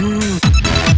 One.